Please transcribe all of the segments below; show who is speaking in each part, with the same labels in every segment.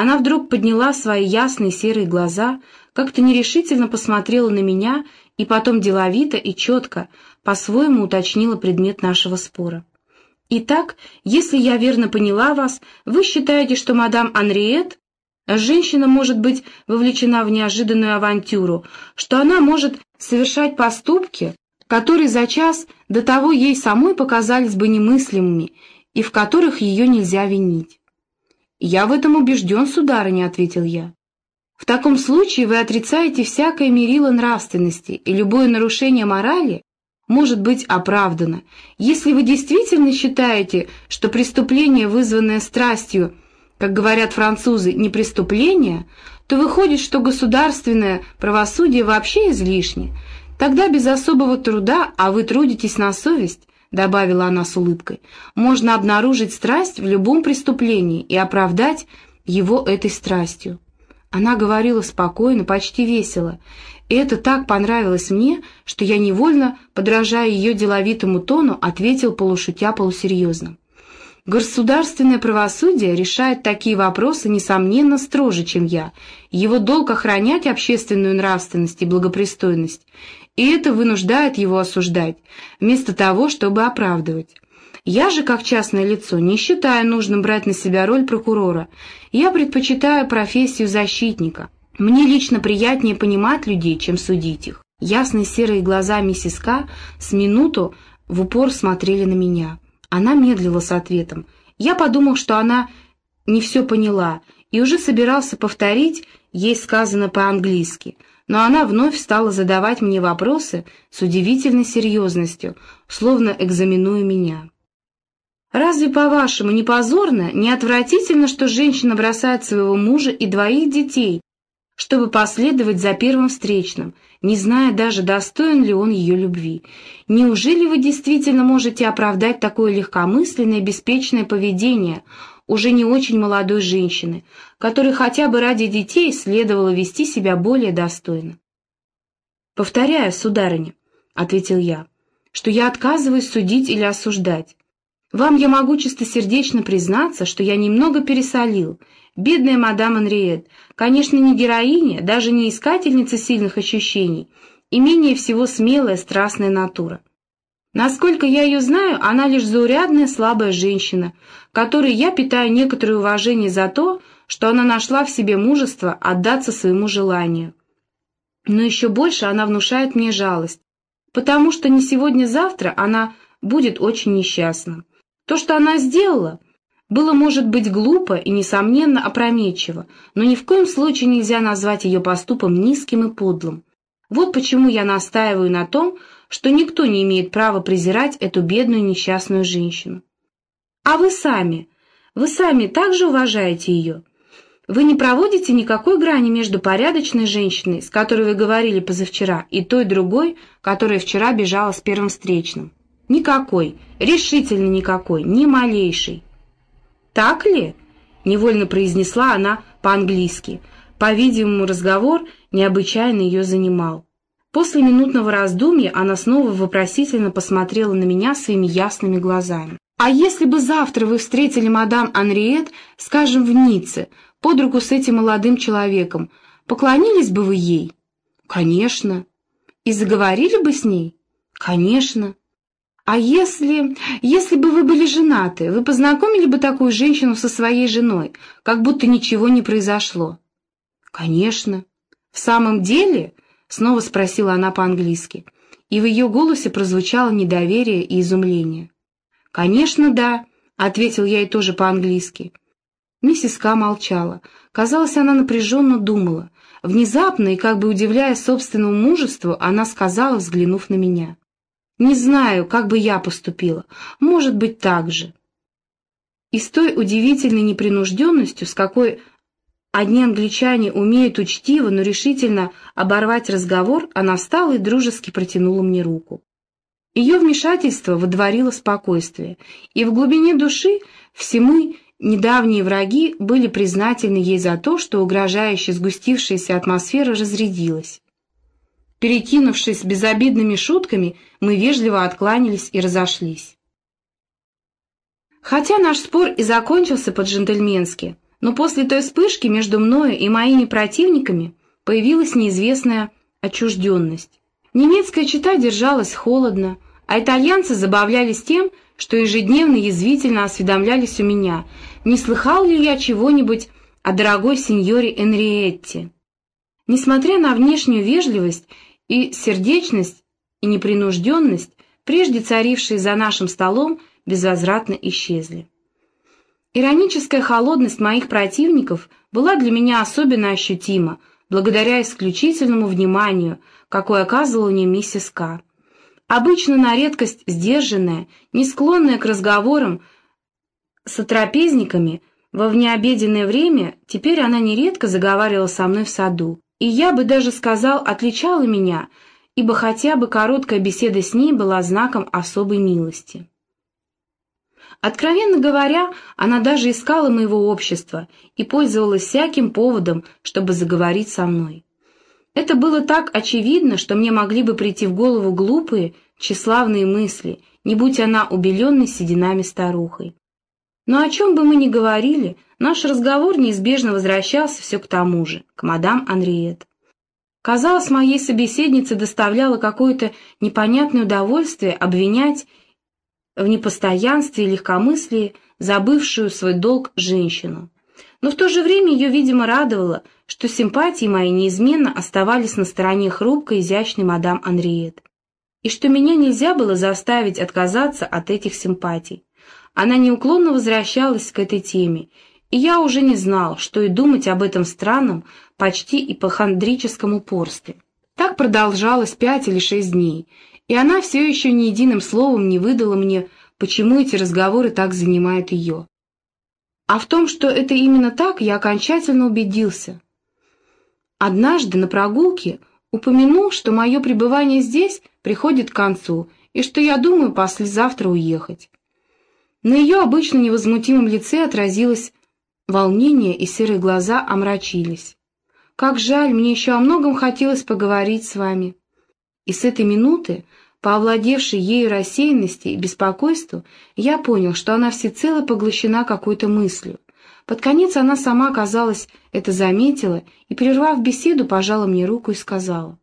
Speaker 1: Она вдруг подняла свои ясные серые глаза, как-то нерешительно посмотрела на меня и потом деловито и четко, по-своему уточнила предмет нашего спора. «Итак, если я верно поняла вас, вы считаете, что мадам Анриет, женщина может быть вовлечена в неожиданную авантюру, что она может совершать поступки, которые за час до того ей самой показались бы немыслимыми и в которых ее нельзя винить?» «Я в этом убежден, сударыня», — ответил я. «В таком случае вы отрицаете всякое мерило нравственности, и любое нарушение морали может быть оправдано. Если вы действительно считаете, что преступление, вызванное страстью, как говорят французы, не преступление, то выходит, что государственное правосудие вообще излишне. Тогда без особого труда, а вы трудитесь на совесть, — добавила она с улыбкой, — можно обнаружить страсть в любом преступлении и оправдать его этой страстью. Она говорила спокойно, почти весело, и это так понравилось мне, что я невольно, подражая ее деловитому тону, ответил полушутя полусерьезно. Государственное правосудие решает такие вопросы, несомненно, строже, чем я. Его долг охранять общественную нравственность и благопристойность, и это вынуждает его осуждать, вместо того, чтобы оправдывать. Я же, как частное лицо, не считаю нужным брать на себя роль прокурора. Я предпочитаю профессию защитника. Мне лично приятнее понимать людей, чем судить их. Ясные серые глаза миссис К. с минуту в упор смотрели на меня. Она медлила с ответом. Я подумал, что она не все поняла, и уже собирался повторить ей сказано по-английски — но она вновь стала задавать мне вопросы с удивительной серьезностью, словно экзаменуя меня. «Разве, по-вашему, не позорно, не отвратительно, что женщина бросает своего мужа и двоих детей, чтобы последовать за первым встречным, не зная даже, достоин ли он ее любви? Неужели вы действительно можете оправдать такое легкомысленное, беспечное поведение, уже не очень молодой женщины, которой хотя бы ради детей следовало вести себя более достойно. «Повторяю, сударыня», — ответил я, — «что я отказываюсь судить или осуждать. Вам я могу чистосердечно признаться, что я немного пересолил. Бедная мадам Анриет, конечно, не героиня, даже не искательница сильных ощущений, и менее всего смелая, страстная натура. Насколько я ее знаю, она лишь заурядная слабая женщина, которой я питаю некоторое уважение за то, что она нашла в себе мужество отдаться своему желанию. Но еще больше она внушает мне жалость, потому что не сегодня-завтра она будет очень несчастна. То, что она сделала, было, может быть, глупо и, несомненно, опрометчиво, но ни в коем случае нельзя назвать ее поступом низким и подлым. Вот почему я настаиваю на том, что никто не имеет права презирать эту бедную несчастную женщину. А вы сами, вы сами также уважаете ее? Вы не проводите никакой грани между порядочной женщиной, с которой вы говорили позавчера, и той другой, которая вчера бежала с первым встречным? Никакой, решительно никакой, ни малейшей. Так ли? Невольно произнесла она по-английски. По-видимому, разговор необычайно ее занимал. После минутного раздумья она снова вопросительно посмотрела на меня своими ясными глазами. «А если бы завтра вы встретили мадам Анриет, скажем, в Ницце, под руку с этим молодым человеком, поклонились бы вы ей?» «Конечно». «И заговорили бы с ней?» «Конечно». «А если... если бы вы были женаты, вы познакомили бы такую женщину со своей женой, как будто ничего не произошло?» «Конечно». «В самом деле?» Снова спросила она по-английски, и в ее голосе прозвучало недоверие и изумление. «Конечно, да», — ответил я ей тоже по-английски. Миссис К. молчала. Казалось, она напряженно думала. Внезапно и как бы удивляясь собственному мужеству, она сказала, взглянув на меня. «Не знаю, как бы я поступила. Может быть, так же». И с той удивительной непринужденностью, с какой Одни англичане умеют учтиво, но решительно оборвать разговор, она встала и дружески протянула мне руку. Ее вмешательство водворило спокойствие, и в глубине души все мы, недавние враги, были признательны ей за то, что угрожающе сгустившаяся атмосфера разрядилась. Перекинувшись безобидными шутками, мы вежливо откланялись и разошлись. Хотя наш спор и закончился по-джентльменски, Но после той вспышки между мною и моими противниками появилась неизвестная отчужденность. Немецкая чита держалась холодно, а итальянцы забавлялись тем, что ежедневно язвительно осведомлялись у меня, не слыхал ли я чего-нибудь о дорогой сеньоре Энриетте. Несмотря на внешнюю вежливость и сердечность и непринужденность, прежде царившие за нашим столом, безвозвратно исчезли. Ироническая холодность моих противников была для меня особенно ощутима, благодаря исключительному вниманию, какое оказывала мне миссис К. Обычно на редкость сдержанная, не склонная к разговорам с отрапезниками, во внеобеденное время теперь она нередко заговаривала со мной в саду, и я бы даже сказал, отличала меня, ибо хотя бы короткая беседа с ней была знаком особой милости. Откровенно говоря, она даже искала моего общества и пользовалась всяким поводом, чтобы заговорить со мной. Это было так очевидно, что мне могли бы прийти в голову глупые, тщеславные мысли, не будь она убеленной сединами старухой. Но о чем бы мы ни говорили, наш разговор неизбежно возвращался все к тому же, к мадам Анриет. Казалось, моей собеседнице доставляло какое-то непонятное удовольствие обвинять в непостоянстве и легкомыслии забывшую свой долг женщину. Но в то же время ее, видимо, радовало, что симпатии мои неизменно оставались на стороне хрупкой, изящной мадам Анриет, и что меня нельзя было заставить отказаться от этих симпатий. Она неуклонно возвращалась к этой теме, и я уже не знал, что и думать об этом странном, почти ипохондрическом упорстве. Так продолжалось пять или шесть дней, и она все еще ни единым словом не выдала мне, почему эти разговоры так занимают ее. А в том, что это именно так, я окончательно убедился. Однажды на прогулке упомянул, что мое пребывание здесь приходит к концу, и что я думаю послезавтра уехать. На ее обычно невозмутимом лице отразилось волнение, и серые глаза омрачились. «Как жаль, мне еще о многом хотелось поговорить с вами». И с этой минуты по овладевшей ею рассеянности и беспокойству, я понял, что она всецело поглощена какой-то мыслью. Под конец она сама, казалось, это заметила и, прервав беседу, пожала мне руку и сказала.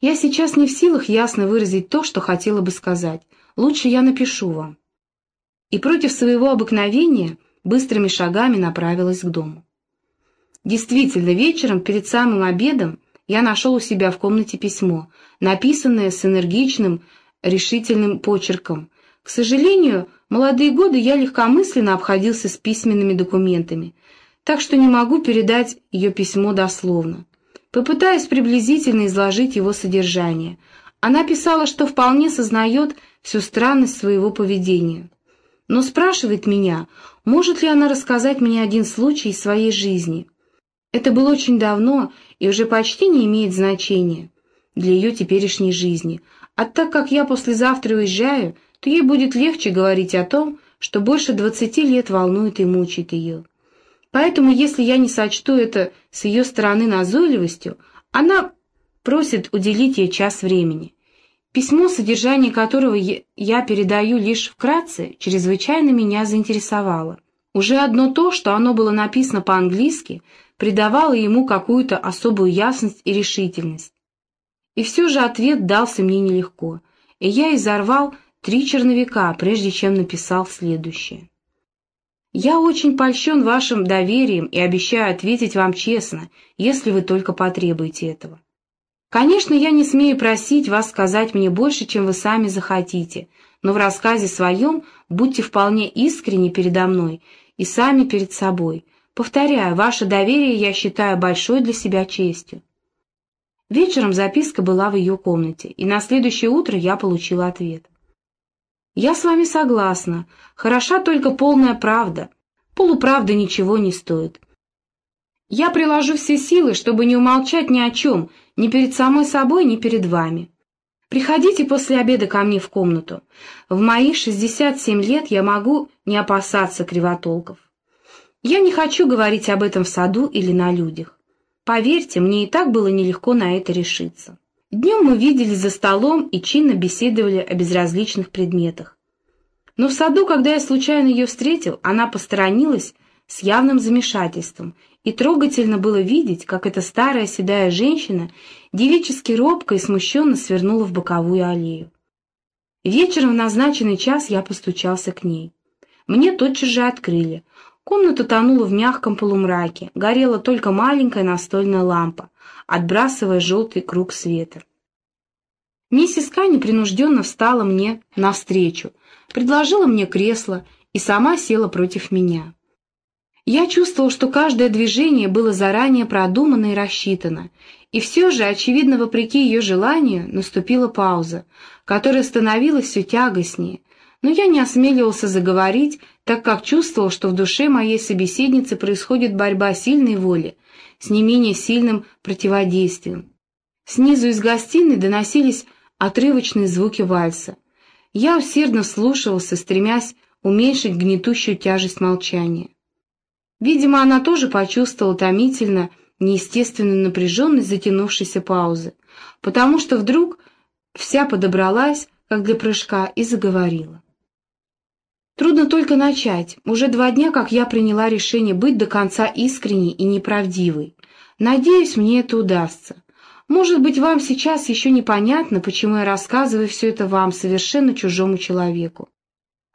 Speaker 1: «Я сейчас не в силах ясно выразить то, что хотела бы сказать. Лучше я напишу вам». И против своего обыкновения быстрыми шагами направилась к дому. Действительно, вечером, перед самым обедом, я нашел у себя в комнате письмо, написанное с энергичным, решительным почерком. К сожалению, молодые годы я легкомысленно обходился с письменными документами, так что не могу передать ее письмо дословно. Попытаюсь приблизительно изложить его содержание. Она писала, что вполне сознает всю странность своего поведения. Но спрашивает меня, может ли она рассказать мне один случай из своей жизни. Это было очень давно, и уже почти не имеет значения для ее теперешней жизни. А так как я послезавтра уезжаю, то ей будет легче говорить о том, что больше двадцати лет волнует и мучает ее. Поэтому, если я не сочту это с ее стороны назойливостью, она просит уделить ей час времени. Письмо, содержание которого я передаю лишь вкратце, чрезвычайно меня заинтересовало. Уже одно то, что оно было написано по-английски, придавало ему какую-то особую ясность и решительность. И все же ответ дался мне нелегко, и я изорвал три черновика, прежде чем написал следующее. «Я очень польщен вашим доверием и обещаю ответить вам честно, если вы только потребуете этого. Конечно, я не смею просить вас сказать мне больше, чем вы сами захотите, но в рассказе своем будьте вполне искренни передо мной и сами перед собой, Повторяю, ваше доверие я считаю большой для себя честью. Вечером записка была в ее комнате, и на следующее утро я получила ответ. «Я с вами согласна. Хороша только полная правда. Полуправда ничего не стоит. Я приложу все силы, чтобы не умолчать ни о чем, ни перед самой собой, ни перед вами. Приходите после обеда ко мне в комнату. В мои 67 лет я могу не опасаться кривотолков. Я не хочу говорить об этом в саду или на людях. Поверьте, мне и так было нелегко на это решиться. Днем мы виделись за столом и чинно беседовали о безразличных предметах. Но в саду, когда я случайно ее встретил, она посторонилась, с явным замешательством, и трогательно было видеть, как эта старая седая женщина девически робко и смущенно свернула в боковую аллею. Вечером в назначенный час я постучался к ней. Мне тотчас же открыли. Комната тонула в мягком полумраке, горела только маленькая настольная лампа, отбрасывая желтый круг света. Миссис Ка непринужденно встала мне навстречу, предложила мне кресло и сама села против меня. Я чувствовал, что каждое движение было заранее продумано и рассчитано, и все же, очевидно, вопреки ее желанию, наступила пауза, которая становилась все тягостнее, но я не осмеливался заговорить, так как чувствовал, что в душе моей собеседницы происходит борьба сильной воли с не менее сильным противодействием. Снизу из гостиной доносились отрывочные звуки вальса. Я усердно слушался, стремясь уменьшить гнетущую тяжесть молчания. Видимо, она тоже почувствовала томительно неестественную напряженность затянувшейся паузы, потому что вдруг вся подобралась, как для прыжка, и заговорила. Трудно только начать. Уже два дня, как я приняла решение быть до конца искренней и неправдивой. Надеюсь, мне это удастся. Может быть, вам сейчас еще непонятно, почему я рассказываю все это вам, совершенно чужому человеку.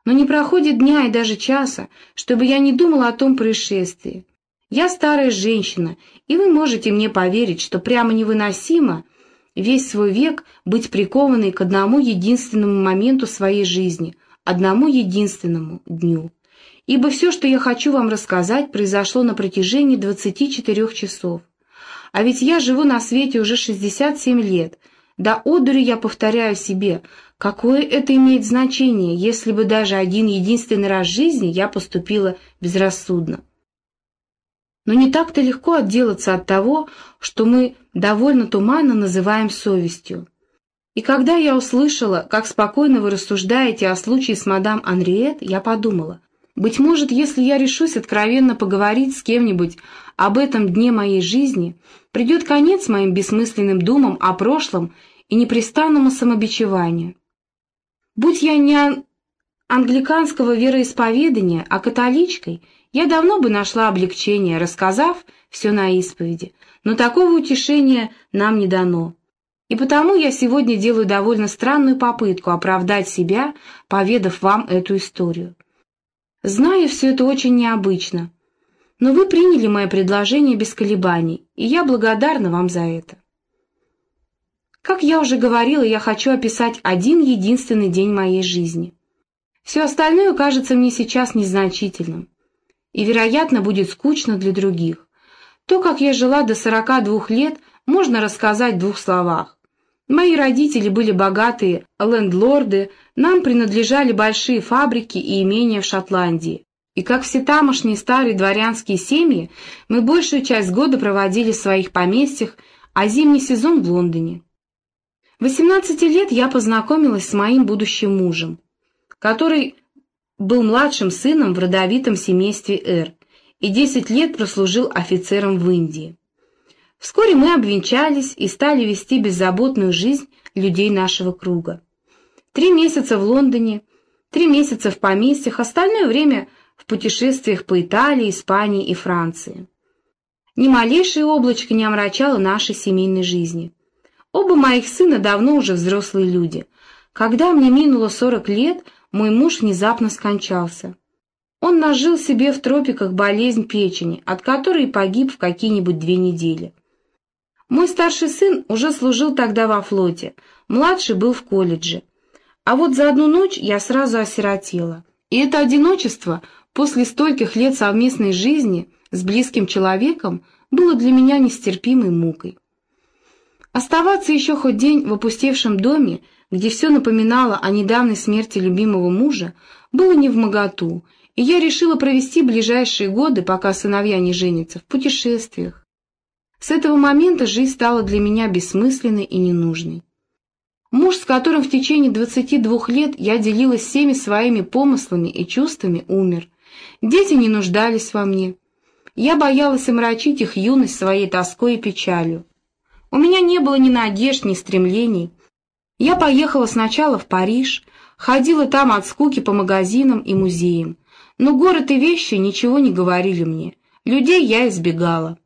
Speaker 1: Но не проходит дня и даже часа, чтобы я не думала о том происшествии. Я старая женщина, и вы можете мне поверить, что прямо невыносимо весь свой век быть прикованной к одному единственному моменту своей жизни — одному единственному дню. Ибо все, что я хочу вам рассказать, произошло на протяжении 24 часов. А ведь я живу на свете уже 67 лет. Да одури я повторяю себе, какое это имеет значение, если бы даже один единственный раз в жизни я поступила безрассудно. Но не так-то легко отделаться от того, что мы довольно туманно называем совестью. И когда я услышала, как спокойно вы рассуждаете о случае с мадам Анриет, я подумала, быть может, если я решусь откровенно поговорить с кем-нибудь об этом дне моей жизни, придет конец моим бессмысленным думам о прошлом и непрестанному самобичеванию. Будь я не англиканского вероисповедания, а католичкой, я давно бы нашла облегчение, рассказав все на исповеди, но такого утешения нам не дано. И потому я сегодня делаю довольно странную попытку оправдать себя, поведав вам эту историю. Знаю, все это очень необычно, но вы приняли мое предложение без колебаний, и я благодарна вам за это. Как я уже говорила, я хочу описать один единственный день моей жизни. Все остальное кажется мне сейчас незначительным и, вероятно, будет скучно для других. То, как я жила до 42 лет, можно рассказать в двух словах. Мои родители были богатые лендлорды, нам принадлежали большие фабрики и имения в Шотландии. И как все тамошние старые дворянские семьи, мы большую часть года проводили в своих поместьях, а зимний сезон в Лондоне. В 18 лет я познакомилась с моим будущим мужем, который был младшим сыном в родовитом семействе Эр и 10 лет прослужил офицером в Индии. Вскоре мы обвенчались и стали вести беззаботную жизнь людей нашего круга. Три месяца в Лондоне, три месяца в поместьях, остальное время в путешествиях по Италии, Испании и Франции. Ни малейшее облачко не омрачало нашей семейной жизни. Оба моих сына давно уже взрослые люди. Когда мне минуло сорок лет, мой муж внезапно скончался. Он нажил себе в тропиках болезнь печени, от которой погиб в какие-нибудь две недели. Мой старший сын уже служил тогда во флоте, младший был в колледже. А вот за одну ночь я сразу осиротела. И это одиночество после стольких лет совместной жизни с близким человеком было для меня нестерпимой мукой. Оставаться еще хоть день в опустевшем доме, где все напоминало о недавней смерти любимого мужа, было не в моготу, и я решила провести ближайшие годы, пока сыновья не женятся, в путешествиях, с этого момента жизнь стала для меня бессмысленной и ненужной. Муж, с которым в течение 22 лет я делилась всеми своими помыслами и чувствами, умер. Дети не нуждались во мне. Я боялась омрачить их юность своей тоской и печалью. У меня не было ни надежд, ни стремлений. Я поехала сначала в Париж, ходила там от скуки по магазинам и музеям, Но город и вещи ничего не говорили мне. Людей я избегала.